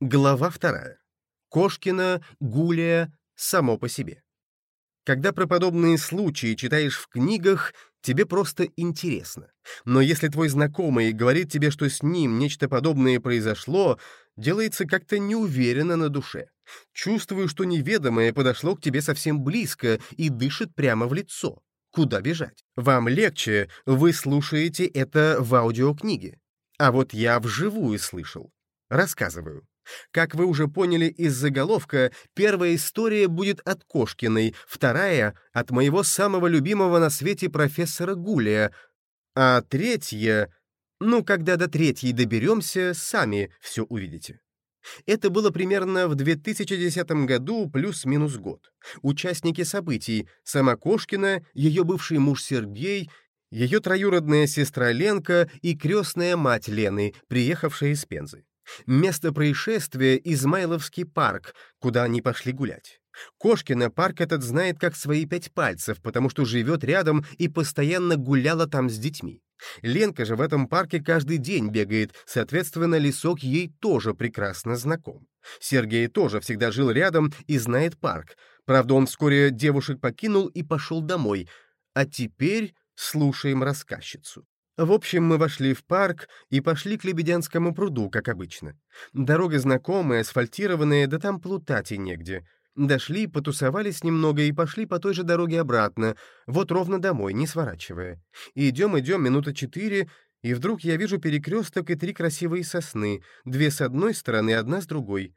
Глава вторая. Кошкина, Гулия, само по себе. Когда про подобные случаи читаешь в книгах, тебе просто интересно. Но если твой знакомый говорит тебе, что с ним нечто подобное произошло, делается как-то неуверенно на душе. Чувствую, что неведомое подошло к тебе совсем близко и дышит прямо в лицо. Куда бежать? Вам легче, вы слушаете это в аудиокниге. А вот я вживую слышал. Рассказываю. Как вы уже поняли из заголовка, первая история будет от Кошкиной, вторая — от моего самого любимого на свете профессора Гулия, а третья... Ну, когда до третьей доберемся, сами все увидите. Это было примерно в 2010 году плюс-минус год. Участники событий — сама Кошкина, ее бывший муж Сергей, ее троюродная сестра Ленка и крестная мать Лены, приехавшая из Пензы. Место происшествия — Измайловский парк, куда они пошли гулять. Кошкина парк этот знает как свои пять пальцев, потому что живет рядом и постоянно гуляла там с детьми. Ленка же в этом парке каждый день бегает, соответственно, лесок ей тоже прекрасно знаком. Сергей тоже всегда жил рядом и знает парк. Правда, он вскоре девушек покинул и пошел домой. А теперь слушаем рассказчицу. В общем, мы вошли в парк и пошли к Лебедянскому пруду, как обычно. Дорога знакомая, асфальтированная, да там плутать и негде. Дошли, потусовались немного и пошли по той же дороге обратно, вот ровно домой, не сворачивая. идем, идем минута четыре, и вдруг я вижу перекресток и три красивые сосны, две с одной стороны, одна с другой.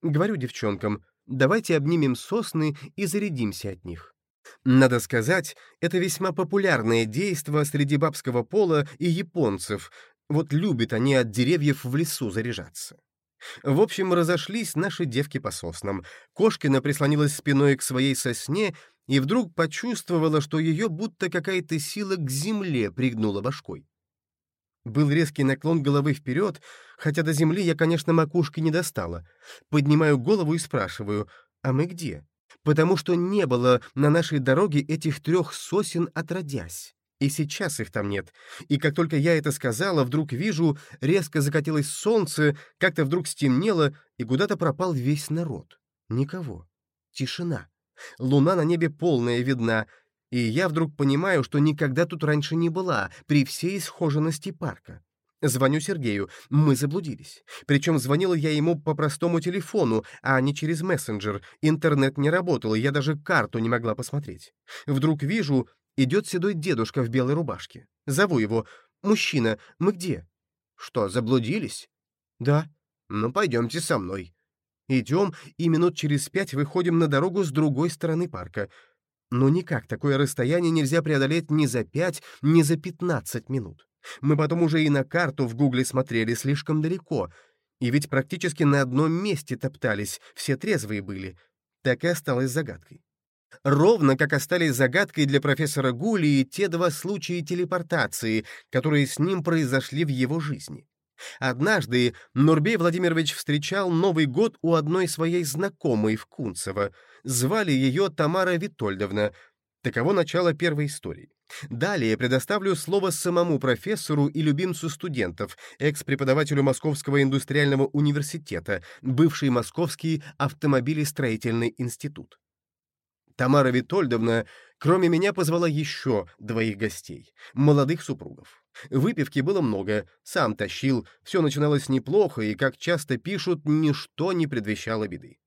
Говорю девчонкам, давайте обнимем сосны и зарядимся от них. Надо сказать, это весьма популярное действо среди бабского пола и японцев. Вот любят они от деревьев в лесу заряжаться. В общем, разошлись наши девки по соснам. Кошкина прислонилась спиной к своей сосне и вдруг почувствовала, что ее будто какая-то сила к земле пригнула башкой. Был резкий наклон головы вперед, хотя до земли я, конечно, макушки не достала. Поднимаю голову и спрашиваю, а мы где? Потому что не было на нашей дороге этих трех сосен отродясь. И сейчас их там нет. И как только я это сказала, вдруг вижу, резко закатилось солнце, как-то вдруг стемнело, и куда-то пропал весь народ. Никого. Тишина. Луна на небе полная видна, и я вдруг понимаю, что никогда тут раньше не была, при всей схоженности парка. Звоню Сергею. Мы заблудились. Причем звонила я ему по простому телефону, а не через мессенджер. Интернет не работал, я даже карту не могла посмотреть. Вдруг вижу, идет седой дедушка в белой рубашке. Зову его. «Мужчина, мы где?» «Что, заблудились?» «Да». «Ну, пойдемте со мной». Идем, и минут через пять выходим на дорогу с другой стороны парка. Но никак такое расстояние нельзя преодолеть ни за пять, ни за пятнадцать минут. Мы потом уже и на карту в гугле смотрели слишком далеко, и ведь практически на одном месте топтались, все трезвые были. Так и осталось загадкой. Ровно как остались загадкой для профессора Гули те два случая телепортации, которые с ним произошли в его жизни. Однажды Нурбей Владимирович встречал Новый год у одной своей знакомой в Кунцево. Звали ее Тамара Витольдовна. Таково начало первой истории. Далее предоставлю слово самому профессору и любимцу студентов, экс-преподавателю Московского индустриального университета, бывший Московский автомобилестроительный институт. Тамара Витольдовна, кроме меня, позвала еще двоих гостей, молодых супругов. Выпивки было много, сам тащил, все начиналось неплохо, и, как часто пишут, ничто не предвещало беды.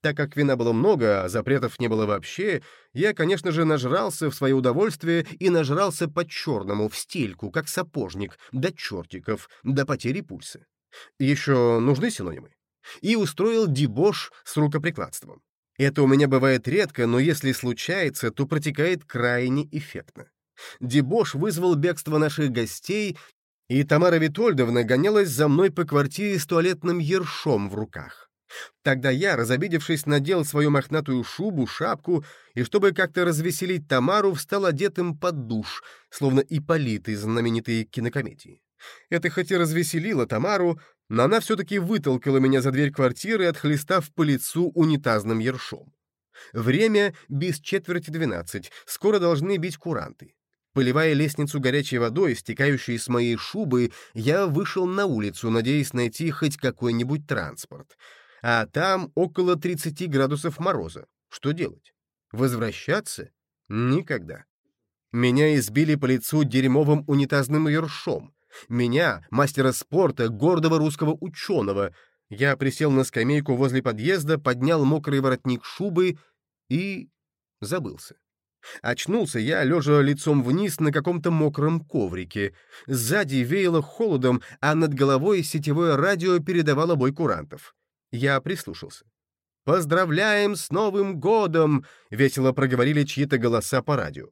Так как вина было много, а запретов не было вообще, я, конечно же, нажрался в свое удовольствие и нажрался по-черному, в стельку, как сапожник, до чертиков, до потери пульса. Еще нужны синонимы? И устроил дебош с рукоприкладством. Это у меня бывает редко, но если случается, то протекает крайне эффектно. Дебош вызвал бегство наших гостей, и Тамара Витольдовна гонялась за мной по квартире с туалетным ершом в руках. Тогда я, разобидевшись, надел свою мохнатую шубу, шапку, и, чтобы как-то развеселить Тамару, встал одетым под душ, словно Ипполит из знаменитой кинокомедии. Это хоть и развеселило Тамару, но она все-таки вытолкала меня за дверь квартиры, отхлестав по лицу унитазным ершом. Время без четверти двенадцать, скоро должны бить куранты. Поливая лестницу горячей водой, стекающей с моей шубы, я вышел на улицу, надеясь найти хоть какой-нибудь транспорт. А там около 30 градусов мороза. Что делать? Возвращаться? Никогда. Меня избили по лицу дерьмовым унитазным ершом. Меня, мастера спорта, гордого русского ученого. Я присел на скамейку возле подъезда, поднял мокрый воротник шубы и забылся. Очнулся я, лежа лицом вниз на каком-то мокром коврике. Сзади веяло холодом, а над головой сетевое радио передавало бой курантов. Я прислушался. «Поздравляем с Новым годом!» — весело проговорили чьи-то голоса по радио.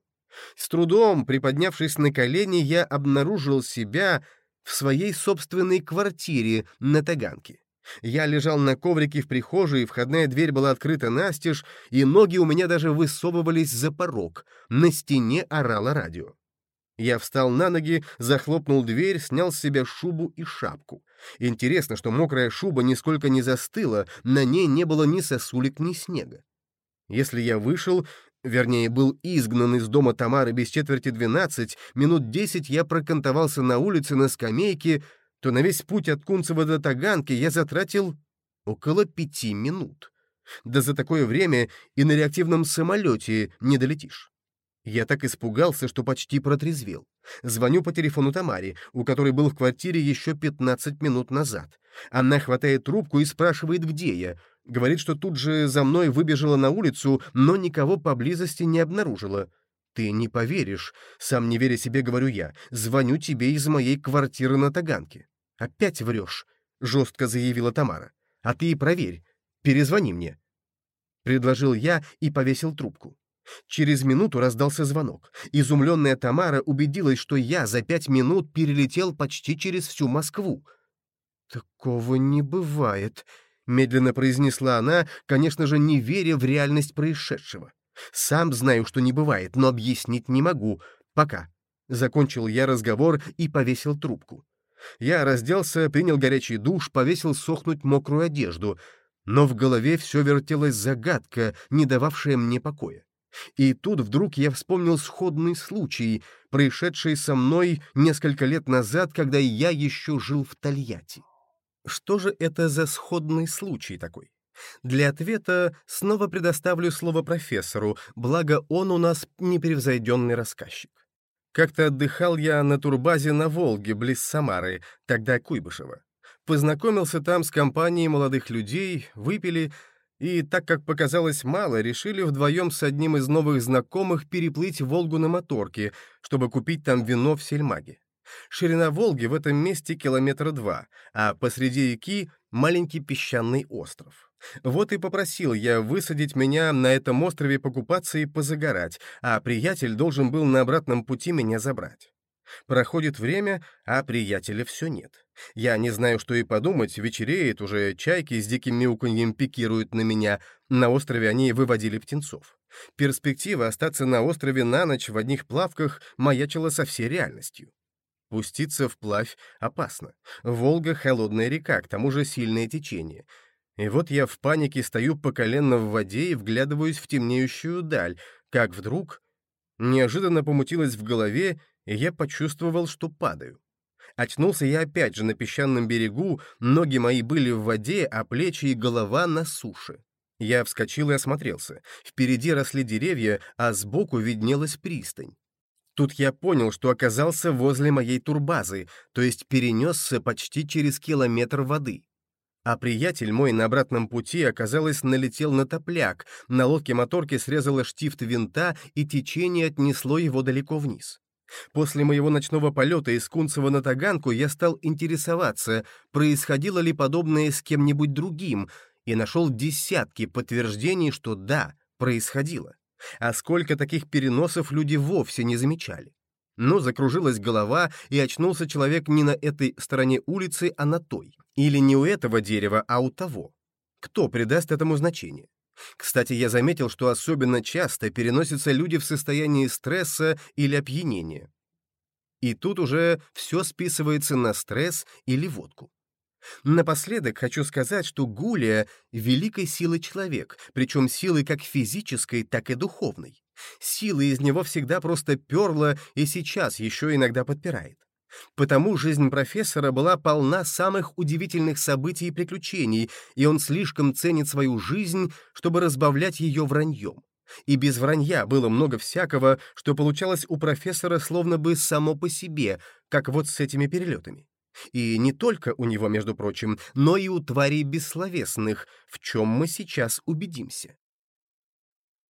С трудом, приподнявшись на колени, я обнаружил себя в своей собственной квартире на Таганке. Я лежал на коврике в прихожей, входная дверь была открыта настежь, и ноги у меня даже высовывались за порог. На стене орало радио. Я встал на ноги, захлопнул дверь, снял с себя шубу и шапку. Интересно, что мокрая шуба нисколько не застыла, на ней не было ни сосулек, ни снега. Если я вышел, вернее, был изгнан из дома Тамары без четверти двенадцать, минут десять я прокантовался на улице на скамейке, то на весь путь от Кунцева до Таганки я затратил около пяти минут. Да за такое время и на реактивном самолете не долетишь. Я так испугался, что почти протрезвел. Звоню по телефону Тамаре, у которой был в квартире еще 15 минут назад. Она хватает трубку и спрашивает, где я. Говорит, что тут же за мной выбежала на улицу, но никого поблизости не обнаружила. «Ты не поверишь», — сам не веря себе говорю я, «звоню тебе из моей квартиры на Таганке». «Опять врешь», — жестко заявила Тамара. «А ты и проверь. Перезвони мне». Предложил я и повесил трубку. Через минуту раздался звонок. Изумленная Тамара убедилась, что я за пять минут перелетел почти через всю Москву. «Такого не бывает», — медленно произнесла она, конечно же, не веря в реальность происшедшего. «Сам знаю, что не бывает, но объяснить не могу. Пока». Закончил я разговор и повесил трубку. Я разделся, принял горячий душ, повесил сохнуть мокрую одежду, но в голове все вертелась загадка, не дававшая мне покоя. И тут вдруг я вспомнил сходный случай, происшедший со мной несколько лет назад, когда я еще жил в Тольятти. Что же это за сходный случай такой? Для ответа снова предоставлю слово профессору, благо он у нас непревзойденный рассказчик. Как-то отдыхал я на турбазе на Волге, близ Самары, тогда Куйбышева. Познакомился там с компанией молодых людей, выпили, и, так как показалось мало, решили вдвоем с одним из новых знакомых переплыть Волгу на моторке, чтобы купить там вино в сельмаге. Ширина Волги в этом месте километра два, а посреди реки маленький песчаный остров. Вот и попросил я высадить меня на этом острове покупаться и позагорать, а приятель должен был на обратном пути меня забрать. Проходит время, а приятеля все нет. Я не знаю, что и подумать, вечереет, уже чайки с диким мяуканьем пикируют на меня. На острове они выводили птенцов. Перспектива остаться на острове на ночь в одних плавках маячила со всей реальностью. Пуститься вплавь опасно. Волга — холодная река, к тому же сильное течение. И вот я в панике стою по колено в воде и вглядываюсь в темнеющую даль, как вдруг неожиданно помутилось в голове, и я почувствовал, что падаю. Очнулся я опять же на песчаном берегу, ноги мои были в воде, а плечи и голова на суше. Я вскочил и осмотрелся. Впереди росли деревья, а сбоку виднелась пристань. Тут я понял, что оказался возле моей турбазы, то есть перенесся почти через километр воды. А приятель мой на обратном пути, оказалось, налетел на топляк, на лодке моторки срезало штифт винта, и течение отнесло его далеко вниз. После моего ночного полета из Кунцева на Таганку я стал интересоваться, происходило ли подобное с кем-нибудь другим, и нашел десятки подтверждений, что да, происходило. А сколько таких переносов люди вовсе не замечали. Но закружилась голова, и очнулся человек не на этой стороне улицы, а на той. Или не у этого дерева, а у того. Кто придаст этому значение? Кстати, я заметил, что особенно часто переносятся люди в состоянии стресса или опьянения. И тут уже все списывается на стресс или водку. Напоследок хочу сказать, что Гулия — великой силы человек, причем силы как физической, так и духовной. Сила из него всегда просто перла и сейчас еще иногда подпирает. Потому жизнь профессора была полна самых удивительных событий и приключений, и он слишком ценит свою жизнь, чтобы разбавлять ее враньем. И без вранья было много всякого, что получалось у профессора словно бы само по себе, как вот с этими перелетами. И не только у него, между прочим, но и у тварей бессловесных, в чем мы сейчас убедимся.